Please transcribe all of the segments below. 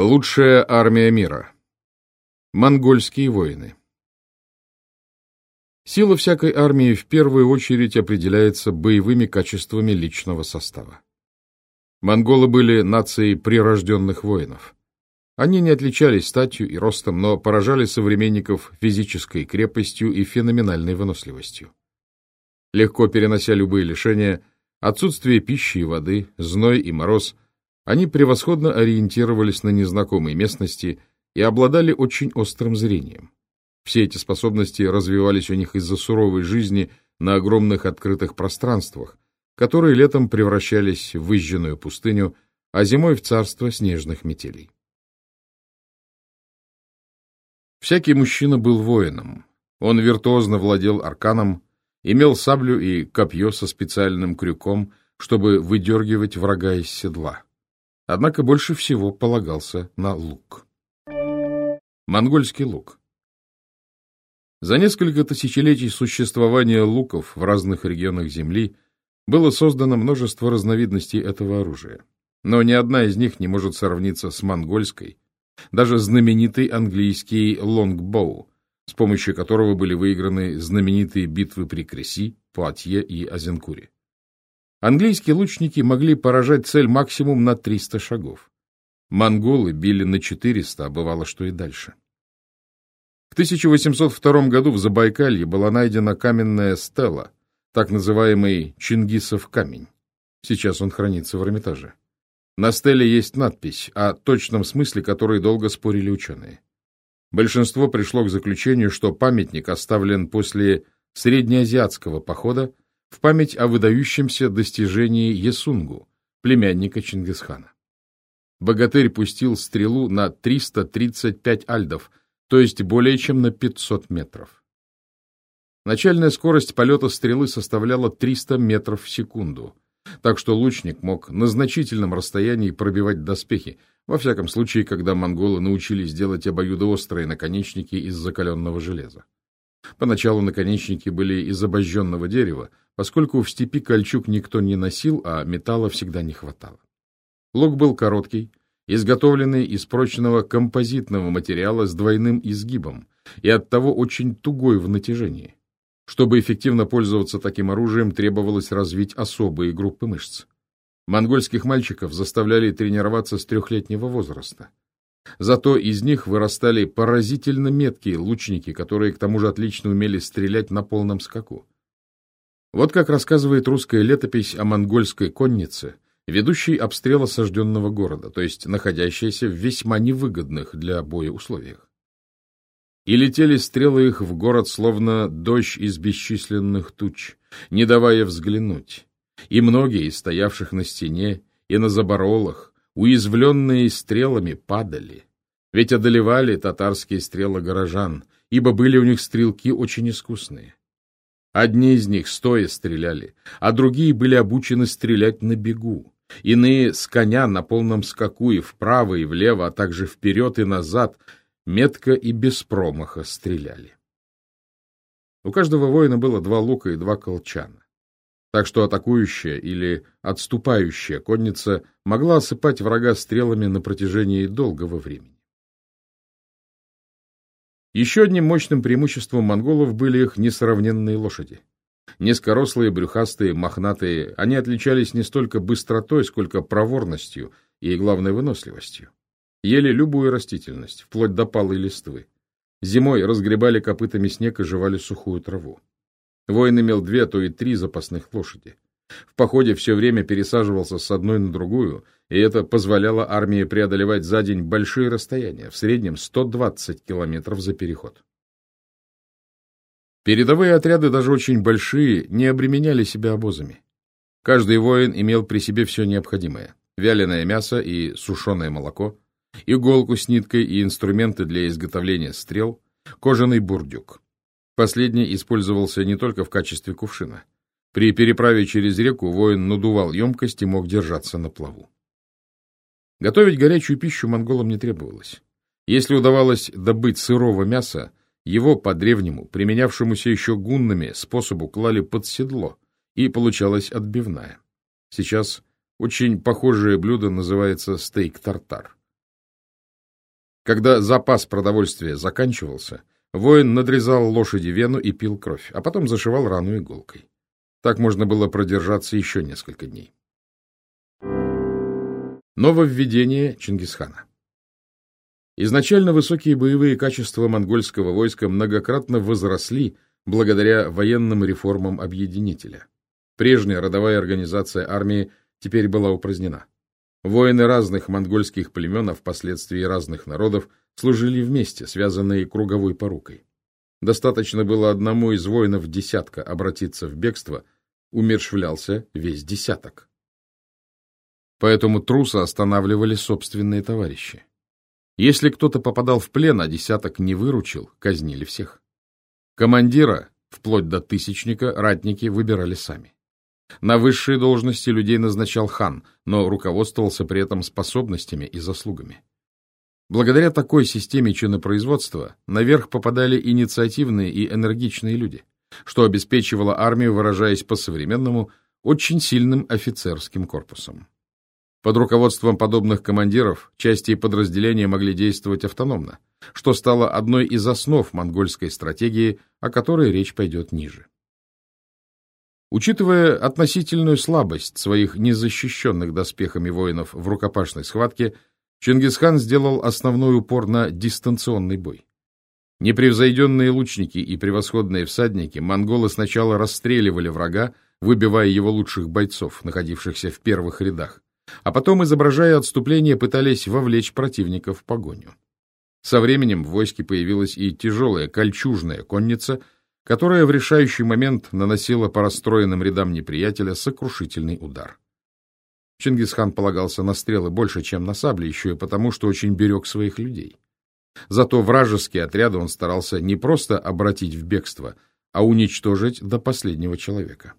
Лучшая армия мира. Монгольские воины. Сила всякой армии в первую очередь определяется боевыми качествами личного состава. Монголы были нацией прирожденных воинов. Они не отличались статью и ростом, но поражали современников физической крепостью и феноменальной выносливостью. Легко перенося любые лишения, отсутствие пищи и воды, зной и мороз – они превосходно ориентировались на незнакомой местности и обладали очень острым зрением. Все эти способности развивались у них из-за суровой жизни на огромных открытых пространствах, которые летом превращались в выжженную пустыню, а зимой в царство снежных метелей. Всякий мужчина был воином. Он виртуозно владел арканом, имел саблю и копье со специальным крюком, чтобы выдергивать врага из седла однако больше всего полагался на лук. Монгольский лук. За несколько тысячелетий существования луков в разных регионах Земли было создано множество разновидностей этого оружия, но ни одна из них не может сравниться с монгольской, даже знаменитый английский лонгбоу, с помощью которого были выиграны знаменитые битвы при Креси, Пуатье и Азенкуре. Английские лучники могли поражать цель максимум на 300 шагов. Монголы били на 400, а бывало, что и дальше. В 1802 году в Забайкалье была найдена каменная стела, так называемый Чингисов камень. Сейчас он хранится в Эрмитаже. На стеле есть надпись, о точном смысле которой долго спорили ученые. Большинство пришло к заключению, что памятник оставлен после среднеазиатского похода в память о выдающемся достижении Есунгу, племянника Чингисхана. Богатырь пустил стрелу на 335 альдов, то есть более чем на 500 метров. Начальная скорость полета стрелы составляла 300 метров в секунду, так что лучник мог на значительном расстоянии пробивать доспехи, во всяком случае, когда монголы научились делать обоюдоострые наконечники из закаленного железа. Поначалу наконечники были из обожженного дерева, поскольку в степи кольчуг никто не носил, а металла всегда не хватало. Лук был короткий, изготовленный из прочного композитного материала с двойным изгибом и оттого очень тугой в натяжении. Чтобы эффективно пользоваться таким оружием, требовалось развить особые группы мышц. Монгольских мальчиков заставляли тренироваться с трехлетнего возраста. Зато из них вырастали поразительно меткие лучники, которые к тому же отлично умели стрелять на полном скаку. Вот как рассказывает русская летопись о монгольской коннице, ведущей обстрел осажденного города, то есть находящейся в весьма невыгодных для боя условиях. И летели стрелы их в город, словно дождь из бесчисленных туч, не давая взглянуть. И многие из стоявших на стене и на заборолах, уязвленные стрелами, падали. Ведь одолевали татарские стрелы горожан, ибо были у них стрелки очень искусные. Одни из них стоя стреляли, а другие были обучены стрелять на бегу. Иные с коня на полном скаку и вправо, и влево, а также вперед и назад, метко и без промаха стреляли. У каждого воина было два лука и два колчана. Так что атакующая или отступающая конница могла осыпать врага стрелами на протяжении долгого времени. Еще одним мощным преимуществом монголов были их несравненные лошади. Низкорослые, брюхастые, мохнатые, они отличались не столько быстротой, сколько проворностью и, главной выносливостью. Ели любую растительность, вплоть до палой листвы. Зимой разгребали копытами снег и жевали сухую траву. Воин имел две, а то и три запасных лошади. В походе все время пересаживался с одной на другую, и это позволяло армии преодолевать за день большие расстояния, в среднем 120 километров за переход. Передовые отряды, даже очень большие, не обременяли себя обозами. Каждый воин имел при себе все необходимое – вяленое мясо и сушеное молоко, иголку с ниткой и инструменты для изготовления стрел, кожаный бурдюк. Последний использовался не только в качестве кувшина – при переправе через реку воин надувал емкость и мог держаться на плаву. Готовить горячую пищу монголам не требовалось. Если удавалось добыть сырого мяса, его по древнему, применявшемуся еще гуннами, способу клали под седло, и получалась отбивная. Сейчас очень похожее блюдо называется стейк-тартар. Когда запас продовольствия заканчивался, воин надрезал лошади вену и пил кровь, а потом зашивал рану иголкой. Так можно было продержаться еще несколько дней. Нововведение Чингисхана Изначально высокие боевые качества монгольского войска многократно возросли благодаря военным реформам объединителя. Прежняя родовая организация армии теперь была упразднена. Воины разных монгольских племен, а впоследствии разных народов, служили вместе, связанные круговой порукой. Достаточно было одному из воинов десятка обратиться в бегство, умершвлялся весь десяток. Поэтому труса останавливали собственные товарищи. Если кто-то попадал в плен, а десяток не выручил, казнили всех. Командира, вплоть до тысячника, ратники выбирали сами. На высшие должности людей назначал хан, но руководствовался при этом способностями и заслугами. Благодаря такой системе чинопроизводства наверх попадали инициативные и энергичные люди, что обеспечивало армию, выражаясь по-современному, очень сильным офицерским корпусом. Под руководством подобных командиров части и подразделения могли действовать автономно, что стало одной из основ монгольской стратегии, о которой речь пойдет ниже. Учитывая относительную слабость своих незащищенных доспехами воинов в рукопашной схватке, Чингисхан сделал основной упор на дистанционный бой. Непревзойденные лучники и превосходные всадники монголы сначала расстреливали врага, выбивая его лучших бойцов, находившихся в первых рядах, а потом, изображая отступление, пытались вовлечь противника в погоню. Со временем в войске появилась и тяжелая кольчужная конница, которая в решающий момент наносила по расстроенным рядам неприятеля сокрушительный удар. Чингисхан полагался на стрелы больше, чем на сабли, еще и потому, что очень берег своих людей. Зато вражеские отряды он старался не просто обратить в бегство, а уничтожить до последнего человека.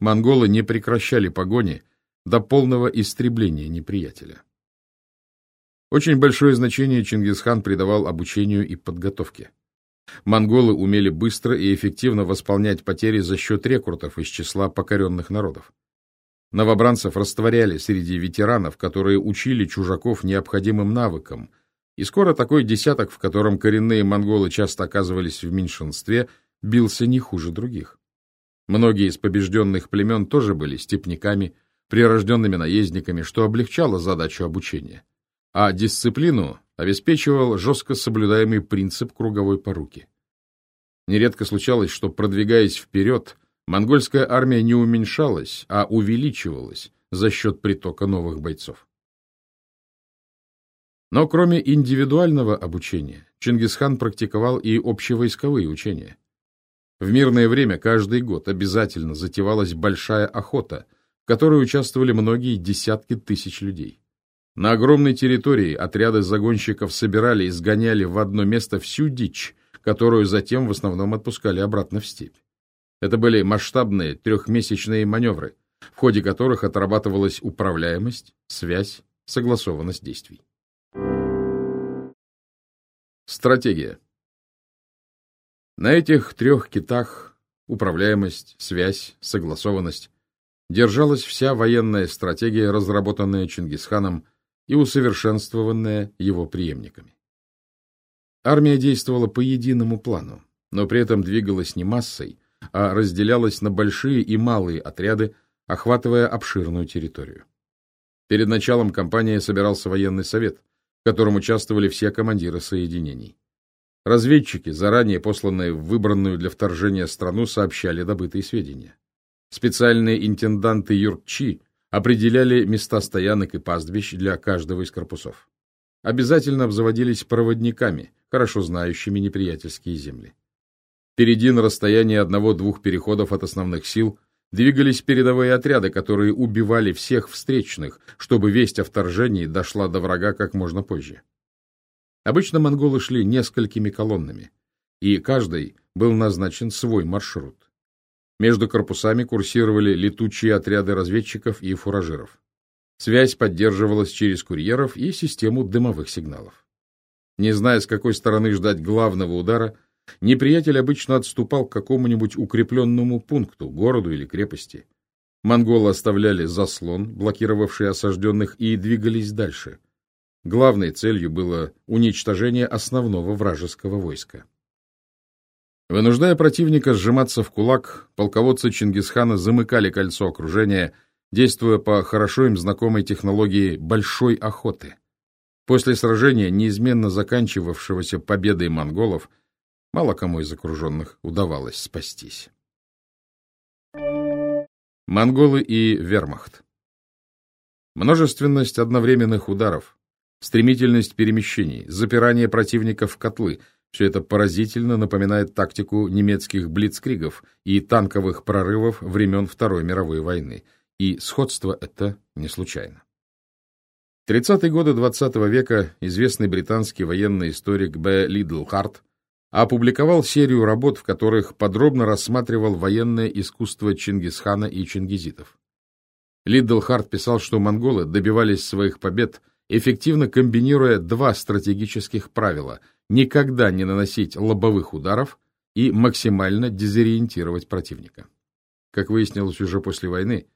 Монголы не прекращали погони, до полного истребления неприятеля. Очень большое значение Чингисхан придавал обучению и подготовке. Монголы умели быстро и эффективно восполнять потери за счет рекрутов из числа покоренных народов. Новобранцев растворяли среди ветеранов, которые учили чужаков необходимым навыкам, и скоро такой десяток, в котором коренные монголы часто оказывались в меньшинстве, бился не хуже других. Многие из побежденных племен тоже были степняками, прирожденными наездниками, что облегчало задачу обучения, а дисциплину обеспечивал жестко соблюдаемый принцип круговой поруки. Нередко случалось, что, продвигаясь вперед, монгольская армия не уменьшалась, а увеличивалась за счет притока новых бойцов. Но кроме индивидуального обучения, Чингисхан практиковал и общевойсковые учения. В мирное время каждый год обязательно затевалась большая охота, в которой участвовали многие десятки тысяч людей. На огромной территории отряды загонщиков собирали и сгоняли в одно место всю дичь, которую затем в основном отпускали обратно в степь. Это были масштабные трехмесячные маневры, в ходе которых отрабатывалась управляемость, связь, согласованность действий. Стратегия. На этих трех китах управляемость, связь, согласованность держалась вся военная стратегия, разработанная Чингисханом и усовершенствованная его преемниками. Армия действовала по единому плану, но при этом двигалась не массой, а разделялась на большие и малые отряды, охватывая обширную территорию. Перед началом кампании собирался военный совет, в котором участвовали все командиры соединений. Разведчики, заранее посланные в выбранную для вторжения страну, сообщали добытые сведения. Специальные интенданты юртчи определяли места стоянок и пастбищ для каждого из корпусов. Обязательно обзаводились проводниками, хорошо знающими неприятельские земли. Впереди на расстоянии одного-двух переходов от основных сил двигались передовые отряды, которые убивали всех встречных, чтобы весть о вторжении дошла до врага как можно позже. Обычно монголы шли несколькими колоннами, и каждый был назначен свой маршрут. Между корпусами курсировали летучие отряды разведчиков и фуражиров. Связь поддерживалась через курьеров и систему дымовых сигналов. Не зная, с какой стороны ждать главного удара, неприятель обычно отступал к какому-нибудь укрепленному пункту, городу или крепости. Монголы оставляли заслон, блокировавший осажденных, и двигались дальше. главной целью было уничтожение основного вражеского войска. Вынуждая противника сжиматься в кулак, полководцы Чингисхана замыкали кольцо окружения, действуя по хорошо им знакомой технологии большой охоты. После сражения, неизменно заканчивавшегося победой монголов, мало кому из окруженных удавалось спастись. Монголы и вермахт Множественность одновременных ударов, стремительность перемещений, запирание противника в котлы — все это поразительно напоминает тактику немецких блицкригов и танковых прорывов времен Второй мировой войны. И сходство это не случайно. В 30-е годы XX -го века известный британский военный историк Б. Лидлхарт опубликовал серию работ, в которых подробно рассматривал военное искусство Чингисхана и чингизитов. Лидлхарт писал, что монголы добивались своих побед, эффективно комбинируя два стратегических правила – никогда не наносить лобовых ударов и максимально дезориентировать противника. Как выяснилось уже после войны,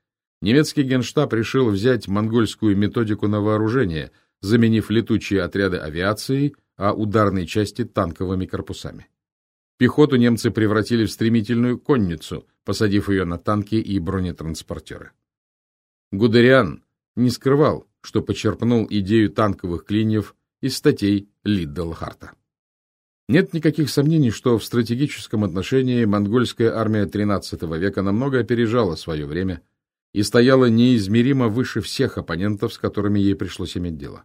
немецкий генштаб решил взять монгольскую методику на вооружение, заменив летучие отряды авиацией, а ударные части танковыми корпусами. Пехоту немцы превратили в стремительную конницу, посадив ее на танки и бронетранспортеры. Гудериан не скрывал, что почерпнул идею танковых клиньев из статей Лидделхарта. Нет никаких сомнений, что в стратегическом отношении монгольская армия XIII века намного опережала свое время и стояла неизмеримо выше всех оппонентов, с которыми ей пришлось иметь дело.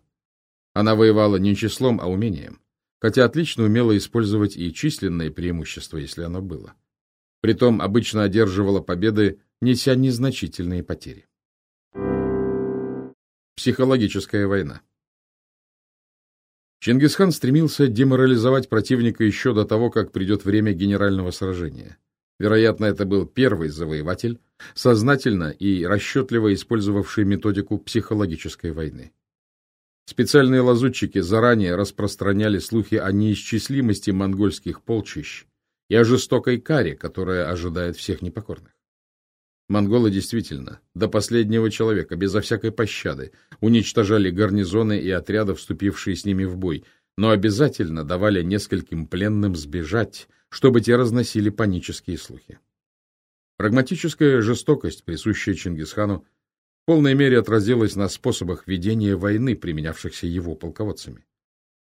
Она воевала не числом, а умением, хотя отлично умела использовать и численное преимущество, если оно было. Притом обычно одерживала победы, неся незначительные потери. Психологическая война Чингисхан стремился деморализовать противника еще до того, как придет время генерального сражения. Вероятно, это был первый завоеватель, сознательно и расчетливо использовавший методику психологической войны. Специальные лазутчики заранее распространяли слухи о неисчислимости монгольских полчищ и о жестокой каре, которая ожидает всех непокорных. Монголы действительно, до последнего человека, безо всякой пощады, уничтожали гарнизоны и отряды, вступившие с ними в бой, но обязательно давали нескольким пленным сбежать, чтобы те разносили панические слухи. Прагматическая жестокость, присущая Чингисхану, полной мере отразилась на способах ведения войны, применявшихся его полководцами.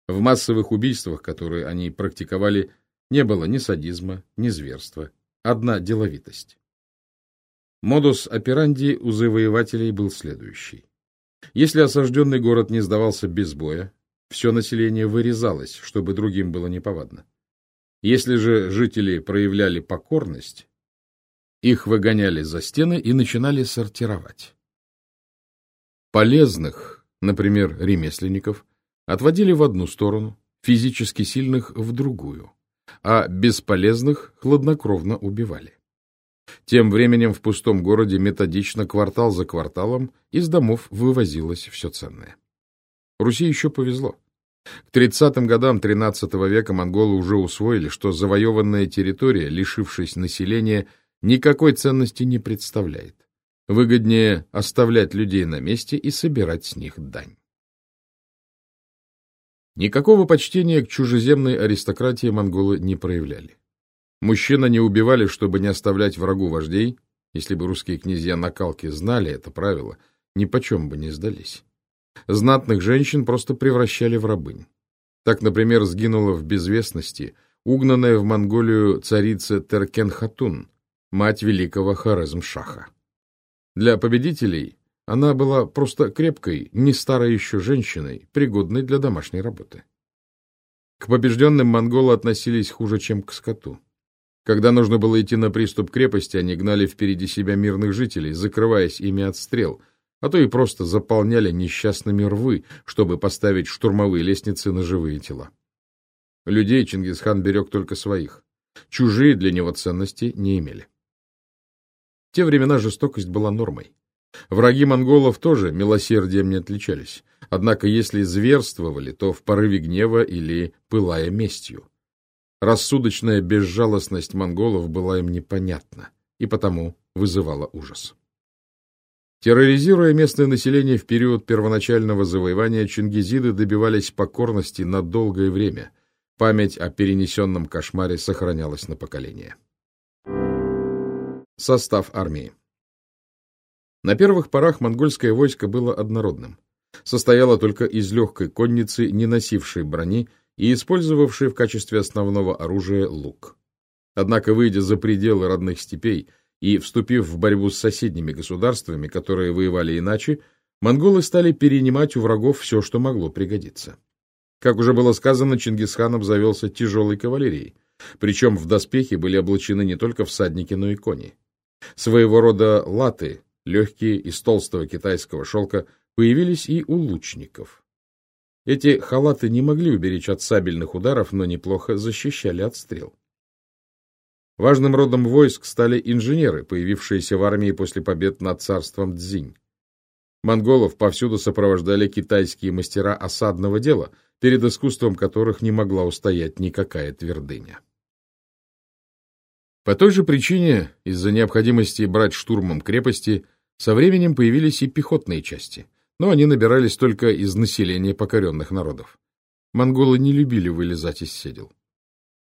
В массовых убийствах, которые они практиковали, не было ни садизма, ни зверства, одна деловитость. Модус операнди у завоевателей был следующий. Если осажденный город не сдавался без боя, все население вырезалось, чтобы другим было неповадно. Если же жители проявляли покорность, их выгоняли за стены и начинали сортировать. Полезных, например, ремесленников, отводили в одну сторону, физически сильных — в другую, а бесполезных хладнокровно убивали. Тем временем в пустом городе методично, квартал за кварталом, из домов вывозилось все ценное. Руси еще повезло. К 30-м годам XIII века монголы уже усвоили, что завоеванная территория, лишившись населения, никакой ценности не представляет. Выгоднее оставлять людей на месте и собирать с них дань. Никакого почтения к чужеземной аристократии монголы не проявляли. Мужчина не убивали, чтобы не оставлять врагу вождей. Если бы русские князья накалки знали это правило, ни почем бы не сдались. Знатных женщин просто превращали в рабынь. Так, например, сгинула в безвестности угнанная в Монголию царица Теркен-Хатун, мать великого Хорезм-Шаха. Для победителей она была просто крепкой, не старой еще женщиной, пригодной для домашней работы. К побежденным монголы относились хуже, чем к скоту. Когда нужно было идти на приступ крепости, они гнали впереди себя мирных жителей, закрываясь ими от стрел, а то и просто заполняли несчастными рвы, чтобы поставить штурмовые лестницы на живые тела. Людей Чингисхан берег только своих. Чужие для него ценности не имели. Те времена жестокость была нормой. Враги монголов тоже милосердием не отличались. Однако если зверствовали, то в порыве гнева или пылая местью. Рассудочная безжалостность монголов была им непонятна и потому вызывала ужас. Терроризируя местное население в период первоначального завоевания, чингизиды добивались покорности на долгое время. Память о перенесенном кошмаре сохранялась на поколение. Состав армии На первых порах монгольское войско было однородным. Состояло только из легкой конницы, не носившей брони и использовавшей в качестве основного оружия лук. Однако, выйдя за пределы родных степей, и, вступив в борьбу с соседними государствами, которые воевали иначе, монголы стали перенимать у врагов все, что могло пригодиться. Как уже было сказано, Чингисхан обзавелся тяжелой кавалерией, причем в доспехи были облачены не только всадники, но и кони. Своего рода латы, легкие из толстого китайского шелка, появились и у лучников. Эти халаты не могли уберечь от сабельных ударов, но неплохо защищали от стрел. Важным родом войск стали инженеры, появившиеся в армии после побед над царством Цзинь. Монголов повсюду сопровождали китайские мастера осадного дела, перед искусством которых не могла устоять никакая твердыня. По той же причине, из-за необходимости брать штурмом крепости, со временем появились и пехотные части, но они набирались только из населения покоренных народов. Монголы не любили вылезать из седел.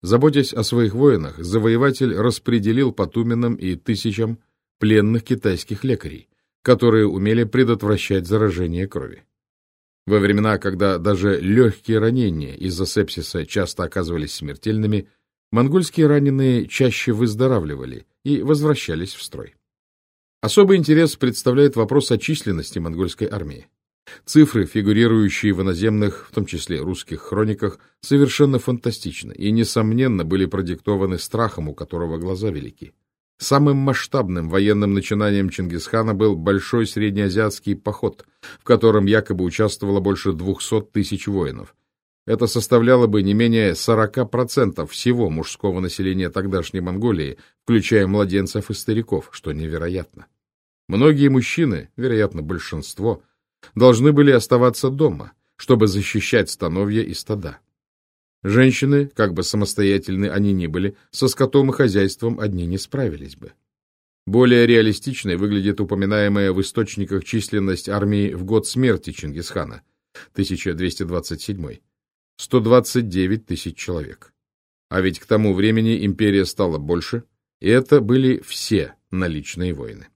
Заботясь о своих воинах, завоеватель распределил по Туменам и тысячам пленных китайских лекарей, которые умели предотвращать заражение крови. Во времена, когда даже легкие ранения из-за сепсиса часто оказывались смертельными, монгольские раненые чаще выздоравливали и возвращались в строй. Особый интерес представляет вопрос о численности монгольской армии. Цифры, фигурирующие в иноземных, в том числе русских хрониках, совершенно фантастичны и, несомненно, были продиктованы страхом, у которого глаза велики. Самым масштабным военным начинанием Чингисхана был большой среднеазиатский поход, в котором якобы участвовало больше 200 тысяч воинов. Это составляло бы не менее 40% всего мужского населения тогдашней Монголии, включая младенцев и стариков, что невероятно. Многие мужчины, вероятно, большинство, должны были оставаться дома, чтобы защищать становья и стада. Женщины, как бы самостоятельны они ни были, со скотом и хозяйством одни не справились бы. Более реалистичной выглядит упоминаемая в источниках численность армии в год смерти Чингисхана, 1227 129 тысяч человек. А ведь к тому времени империя стала больше, и это были все наличные войны.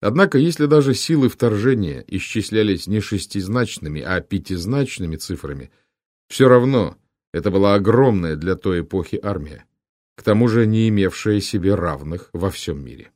Однако, если даже силы вторжения исчислялись не шестизначными, а пятизначными цифрами, все равно это была огромная для той эпохи армия, к тому же не имевшая себе равных во всем мире.